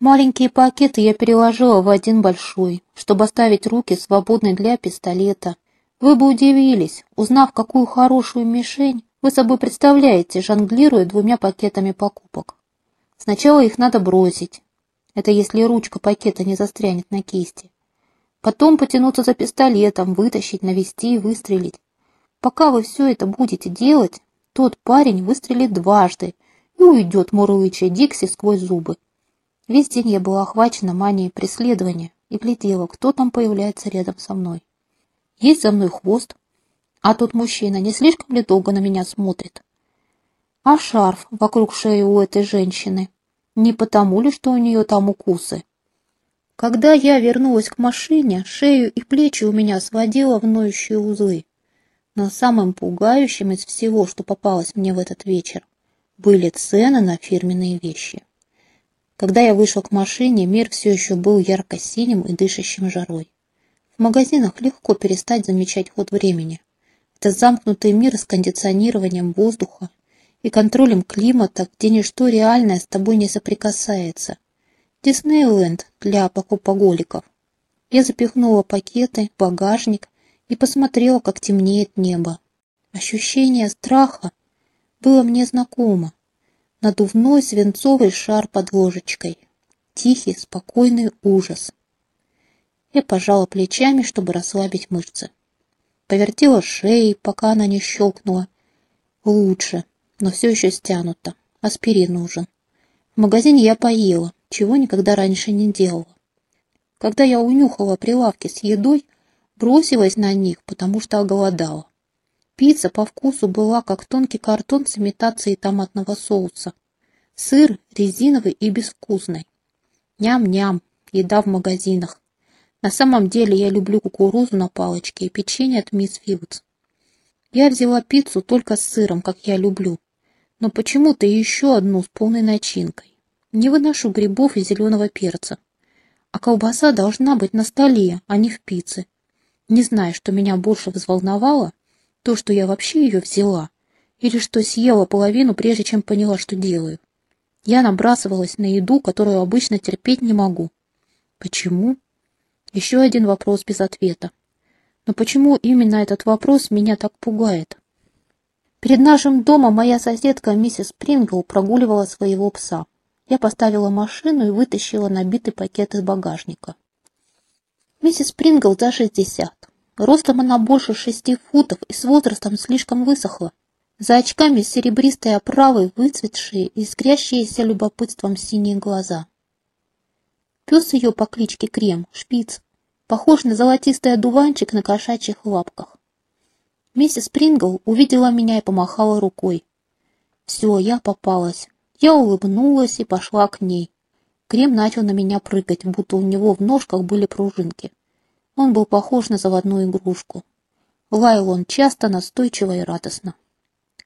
Маленькие пакеты я переложила в один большой, чтобы оставить руки свободны для пистолета. Вы бы удивились, узнав, какую хорошую мишень вы собой представляете, жонглируя двумя пакетами покупок. Сначала их надо бросить. Это если ручка пакета не застрянет на кисти. Потом потянуться за пистолетом, вытащить, навести и выстрелить. Пока вы все это будете делать, тот парень выстрелит дважды и уйдет, мурлыча Дикси сквозь зубы. Весь день я была охвачена манией преследования и глядела, кто там появляется рядом со мной. Есть за мной хвост, а тот мужчина не слишком ли долго на меня смотрит? А шарф вокруг шеи у этой женщины? Не потому ли, что у нее там укусы? Когда я вернулась к машине, шею и плечи у меня сводило в ноющие узлы. Но самым пугающим из всего, что попалось мне в этот вечер, были цены на фирменные вещи. Когда я вышел к машине, мир все еще был ярко-синим и дышащим жарой. В магазинах легко перестать замечать ход времени. Это замкнутый мир с кондиционированием воздуха и контролем климата, где ничто реальное с тобой не соприкасается. Диснейленд для покупоголиков. Я запихнула пакеты багажник и посмотрела, как темнеет небо. Ощущение страха было мне знакомо надувной свинцовый шар под ложечкой. Тихий, спокойный ужас. Я пожала плечами, чтобы расслабить мышцы. Повертела шеей, пока она не щелкнула. Лучше, но все еще стянуто. Аспирин нужен. В магазине я поела, чего никогда раньше не делала. Когда я унюхала прилавки с едой, бросилась на них, потому что оголодала. Пицца по вкусу была как тонкий картон с имитацией томатного соуса. Сыр резиновый и безвкусный. Ням-ням, еда в магазинах. На самом деле я люблю кукурузу на палочке и печенье от Мисс Филдс. Я взяла пиццу только с сыром, как я люблю, но почему-то еще одну с полной начинкой. Не выношу грибов и зеленого перца. А колбаса должна быть на столе, а не в пицце. Не знаю, что меня больше взволновало, то, что я вообще ее взяла, или что съела половину, прежде чем поняла, что делаю. Я набрасывалась на еду, которую обычно терпеть не могу. Почему? Еще один вопрос без ответа. Но почему именно этот вопрос меня так пугает? Перед нашим домом моя соседка миссис Прингл прогуливала своего пса. Я поставила машину и вытащила набитый пакет из багажника. Миссис Прингл за шестьдесят. Ростом она больше шести футов и с возрастом слишком высохла. За очками с серебристой оправой выцветшие и искрящиеся любопытством синие глаза. Пес ее по кличке Крем, шпиц, похож на золотистый одуванчик на кошачьих лапках. Миссис Прингл увидела меня и помахала рукой. Все, я попалась. Я улыбнулась и пошла к ней. Крем начал на меня прыгать, будто у него в ножках были пружинки. Он был похож на заводную игрушку. Лаял он часто, настойчиво и радостно.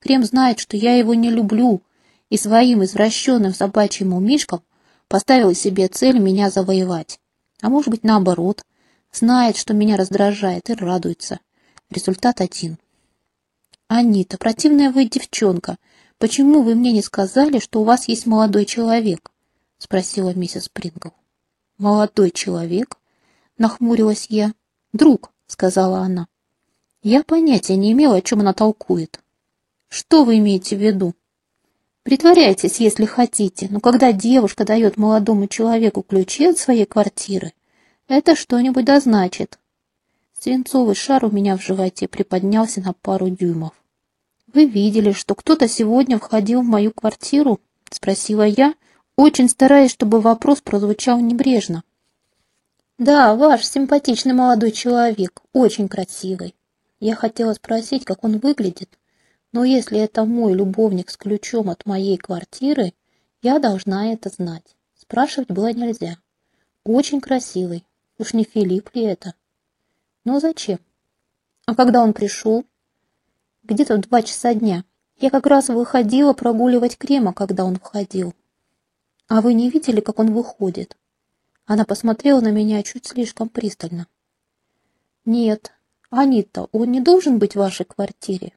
Крем знает, что я его не люблю, и своим извращенным собачьим умишком поставил себе цель меня завоевать. А может быть, наоборот, знает, что меня раздражает и радуется. Результат один. «Анита, противная вы девчонка, почему вы мне не сказали, что у вас есть молодой человек?» — спросила миссис Прингл. «Молодой человек?» Нахмурилась я. «Друг», — сказала она. Я понятия не имела, о чем она толкует. «Что вы имеете в виду?» «Притворяйтесь, если хотите, но когда девушка дает молодому человеку ключи от своей квартиры, это что-нибудь да значит». Свинцовый шар у меня в животе приподнялся на пару дюймов. «Вы видели, что кто-то сегодня входил в мою квартиру?» — спросила я, очень стараясь, чтобы вопрос прозвучал небрежно. Да, ваш симпатичный молодой человек, очень красивый. Я хотела спросить, как он выглядит, но если это мой любовник с ключом от моей квартиры, я должна это знать. Спрашивать было нельзя. Очень красивый. Уж не Филипп ли это? Но зачем? А когда он пришел? Где-то в два часа дня. Я как раз выходила прогуливать крема, когда он входил. А вы не видели, как он выходит? Она посмотрела на меня чуть слишком пристально. «Нет, Анита, он не должен быть в вашей квартире.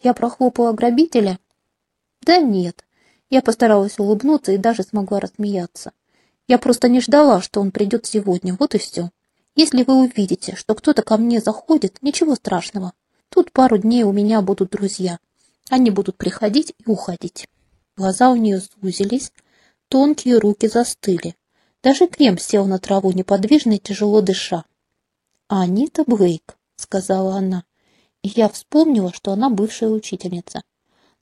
Я прохлопала грабителя?» «Да нет». Я постаралась улыбнуться и даже смогла рассмеяться. Я просто не ждала, что он придет сегодня, вот и все. Если вы увидите, что кто-то ко мне заходит, ничего страшного. Тут пару дней у меня будут друзья. Они будут приходить и уходить. Глаза у нее сузились, тонкие руки застыли. Даже крем сел на траву неподвижно и тяжело дыша. «Анита Блейк», — сказала она, и я вспомнила, что она бывшая учительница.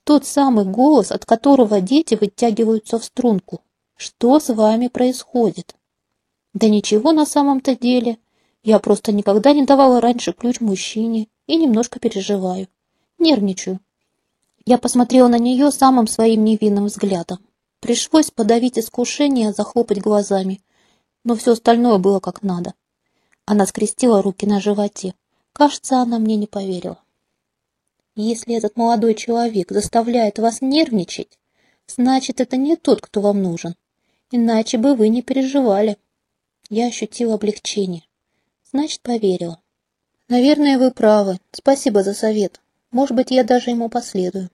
Тот самый голос, от которого дети вытягиваются в струнку. Что с вами происходит? Да ничего на самом-то деле. Я просто никогда не давала раньше ключ мужчине и немножко переживаю. Нервничаю. Я посмотрела на нее самым своим невинным взглядом. Пришлось подавить искушение, захлопать глазами, но все остальное было как надо. Она скрестила руки на животе. Кажется, она мне не поверила. Если этот молодой человек заставляет вас нервничать, значит, это не тот, кто вам нужен. Иначе бы вы не переживали. Я ощутила облегчение. Значит, поверила. Наверное, вы правы. Спасибо за совет. Может быть, я даже ему последую.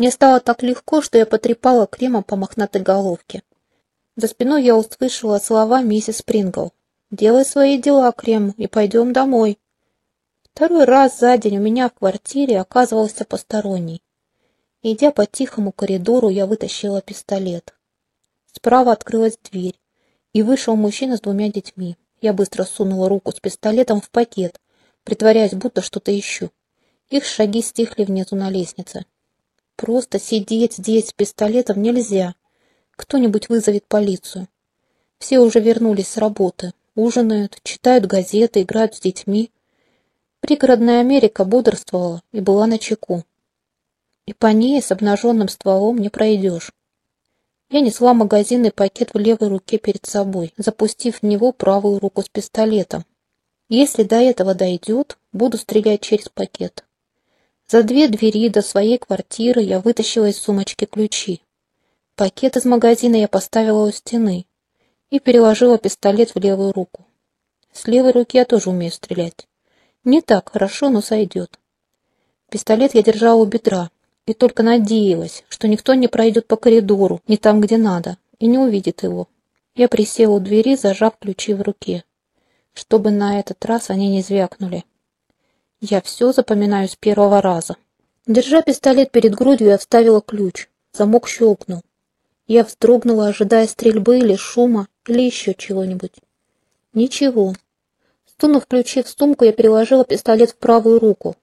Мне стало так легко, что я потрепала кремом по мохнатой головке. За спиной я услышала слова миссис Спрингл. «Делай свои дела, Крем, и пойдем домой». Второй раз за день у меня в квартире оказывался посторонний. Идя по тихому коридору, я вытащила пистолет. Справа открылась дверь, и вышел мужчина с двумя детьми. Я быстро сунула руку с пистолетом в пакет, притворяясь, будто что-то ищу. Их шаги стихли внизу на лестнице. Просто сидеть здесь с пистолетом нельзя. Кто-нибудь вызовет полицию. Все уже вернулись с работы, ужинают, читают газеты, играют с детьми. Пригородная Америка бодрствовала и была на чеку. И по ней с обнаженным стволом не пройдешь. Я несла магазинный пакет в левой руке перед собой, запустив в него правую руку с пистолетом. Если до этого дойдет, буду стрелять через пакет. За две двери до своей квартиры я вытащила из сумочки ключи. Пакет из магазина я поставила у стены и переложила пистолет в левую руку. С левой руки я тоже умею стрелять. Не так хорошо, но сойдет. Пистолет я держала у бедра, и только надеялась, что никто не пройдет по коридору, не там, где надо, и не увидит его. Я присела у двери, зажав ключи в руке, чтобы на этот раз они не звякнули. Я все запоминаю с первого раза. Держа пистолет перед грудью, я вставила ключ. Замок щелкнул. Я вздрогнула, ожидая стрельбы или шума, или еще чего-нибудь. Ничего. Стунув ключи в сумку, я переложила пистолет в правую руку,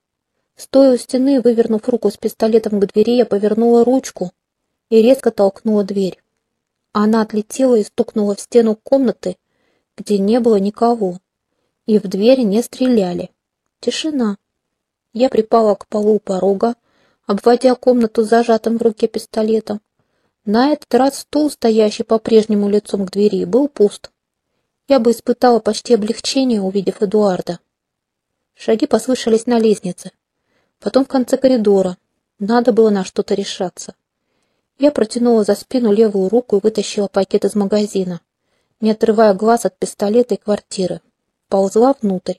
Стоя у стены, вывернув руку с пистолетом к двери, я повернула ручку и резко толкнула дверь. Она отлетела и стукнула в стену комнаты, где не было никого, и в дверь не стреляли. Тишина. Я припала к полу порога, обводя комнату зажатым в руке пистолетом. На этот раз стул, стоящий по-прежнему лицом к двери, был пуст. Я бы испытала почти облегчение, увидев Эдуарда. Шаги послышались на лестнице потом в конце коридора. Надо было на что-то решаться. Я протянула за спину левую руку и вытащила пакет из магазина, не отрывая глаз от пистолета и квартиры. Ползла внутрь,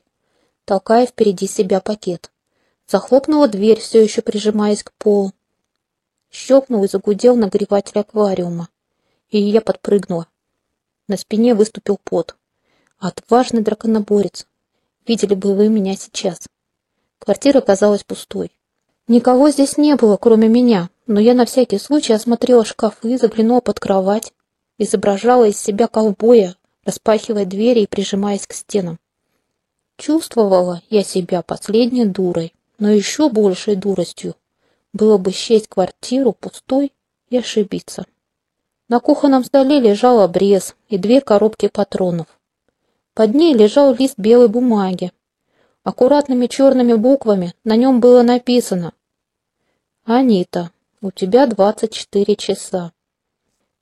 толкая впереди себя пакет. Захлопнула дверь, все еще прижимаясь к полу. Щелкнул и загудел нагреватель аквариума. И я подпрыгнула. На спине выступил пот. Отважный драконоборец. Видели бы вы меня сейчас. Квартира казалась пустой. Никого здесь не было, кроме меня, но я на всякий случай осмотрела шкафы, заглянула под кровать, изображала из себя ковбоя, распахивая двери и прижимаясь к стенам. Чувствовала я себя последней дурой, но еще большей дуростью было бы счесть квартиру пустой и ошибиться. На кухонном столе лежал обрез и две коробки патронов. Под ней лежал лист белой бумаги, Аккуратными черными буквами на нем было написано «Анита, у тебя 24 часа».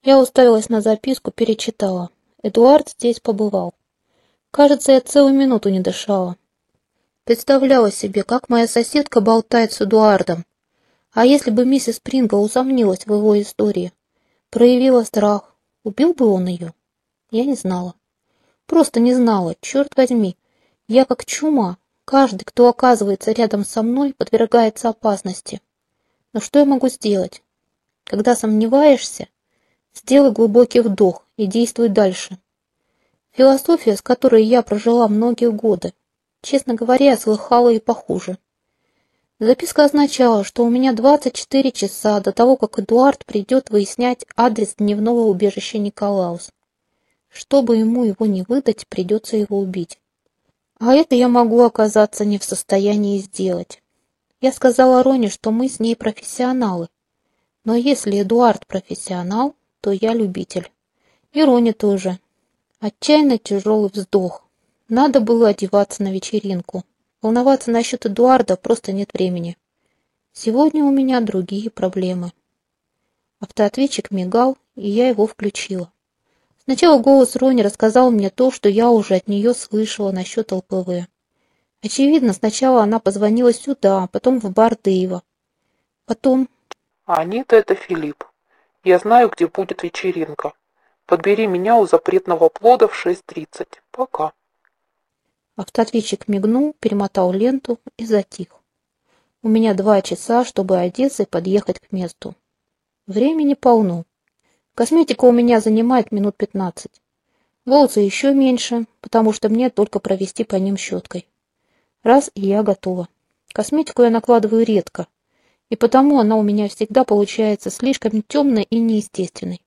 Я уставилась на записку, перечитала. Эдуард здесь побывал. Кажется, я целую минуту не дышала. Представляла себе, как моя соседка болтает с Эдуардом. А если бы миссис Прингл усомнилась в его истории, проявила страх, убил бы он ее? Я не знала. Просто не знала, черт возьми. Я как чума, Каждый, кто оказывается рядом со мной, подвергается опасности. Но что я могу сделать? Когда сомневаешься, сделай глубокий вдох и действуй дальше. Философия, с которой я прожила многие годы. Честно говоря, слыхала и похуже. Записка означала, что у меня 24 часа до того, как Эдуард придет выяснять адрес дневного убежища Николаус. Чтобы ему его не выдать, придется его убить. А это я могу оказаться не в состоянии сделать. Я сказала Роне, что мы с ней профессионалы. Но если Эдуард профессионал, то я любитель. И Роне тоже. Отчаянно тяжелый вздох. Надо было одеваться на вечеринку. Волноваться насчет Эдуарда просто нет времени. Сегодня у меня другие проблемы. Автоответчик мигал, и я его включила. Сначала голос Рони рассказал мне то, что я уже от нее слышала насчет ЛПВ. Очевидно, сначала она позвонила сюда, потом в бар Дэйва. Потом... Анита, это Филипп. Я знаю, где будет вечеринка. Подбери меня у запретного плода в 6.30. Пока. Автоответчик мигнул, перемотал ленту и затих. У меня два часа, чтобы одеться и подъехать к месту. Времени полно. Косметика у меня занимает минут пятнадцать. Волосы еще меньше, потому что мне только провести по ним щеткой. Раз, и я готова. Косметику я накладываю редко, и потому она у меня всегда получается слишком темной и неестественной.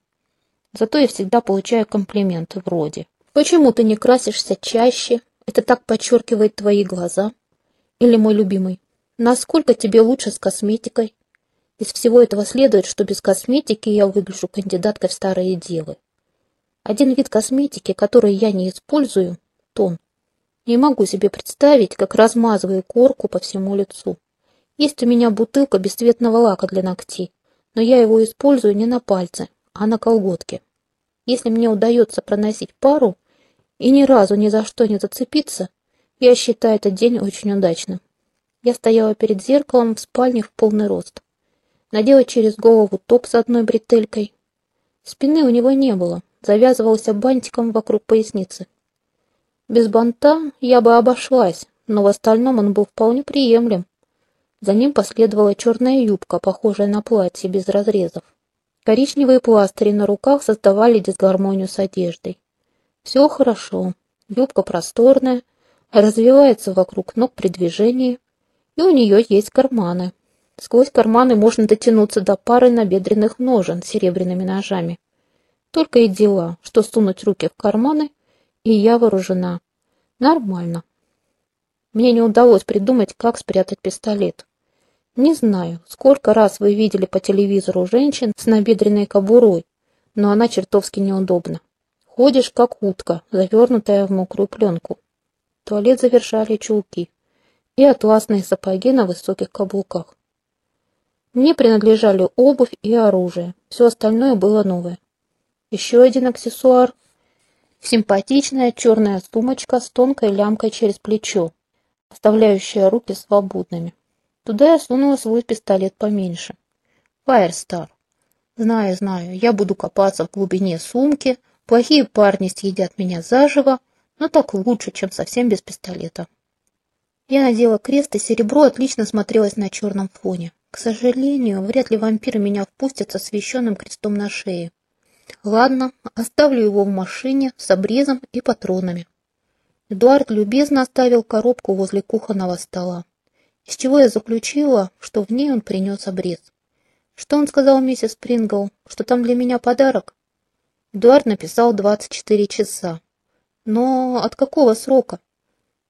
Зато я всегда получаю комплименты вроде «Почему ты не красишься чаще? Это так подчеркивает твои глаза». Или мой любимый «Насколько тебе лучше с косметикой?» Из всего этого следует, что без косметики я выгляжу кандидаткой в старые девы. Один вид косметики, который я не использую – тон. Не могу себе представить, как размазываю корку по всему лицу. Есть у меня бутылка бесцветного лака для ногтей, но я его использую не на пальце, а на колготке. Если мне удается проносить пару и ни разу ни за что не зацепиться, я считаю этот день очень удачным. Я стояла перед зеркалом в спальне в полный рост надела через голову топ с одной бретелькой. Спины у него не было, завязывался бантиком вокруг поясницы. Без банта я бы обошлась, но в остальном он был вполне приемлем. За ним последовала черная юбка, похожая на платье без разрезов. Коричневые пластыри на руках создавали дисгармонию с одеждой. Все хорошо, юбка просторная, развивается вокруг ног при движении, и у нее есть карманы. Сквозь карманы можно дотянуться до пары набедренных ножен с серебряными ножами. Только и дела, что сунуть руки в карманы, и я вооружена. Нормально. Мне не удалось придумать, как спрятать пистолет. Не знаю, сколько раз вы видели по телевизору женщин с набедренной кобурой, но она чертовски неудобна. Ходишь, как утка, завернутая в мокрую пленку. Туалет завершали чулки и атласные сапоги на высоких каблуках. Мне принадлежали обувь и оружие. Все остальное было новое. Еще один аксессуар. Симпатичная черная сумочка с тонкой лямкой через плечо, оставляющая руки свободными. Туда я сунула свой пистолет поменьше. Фаерстар. Знаю, знаю, я буду копаться в глубине сумки, плохие парни съедят меня заживо, но так лучше, чем совсем без пистолета. Я надела крест, и серебро отлично смотрелось на черном фоне. К сожалению, вряд ли вампиры меня впустят со священным крестом на шее. Ладно, оставлю его в машине с обрезом и патронами. Эдуард любезно оставил коробку возле кухонного стола, из чего я заключила, что в ней он принес обрез. Что он сказал миссис Прингл, что там для меня подарок? Эдуард написал 24 часа. Но от какого срока?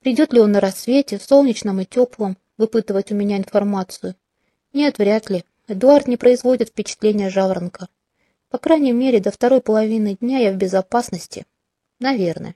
Придет ли он на рассвете, солнечном и теплом, выпытывать у меня информацию? Нет, вряд ли. Эдуард не производит впечатления жаворонка. По крайней мере, до второй половины дня я в безопасности. Наверное.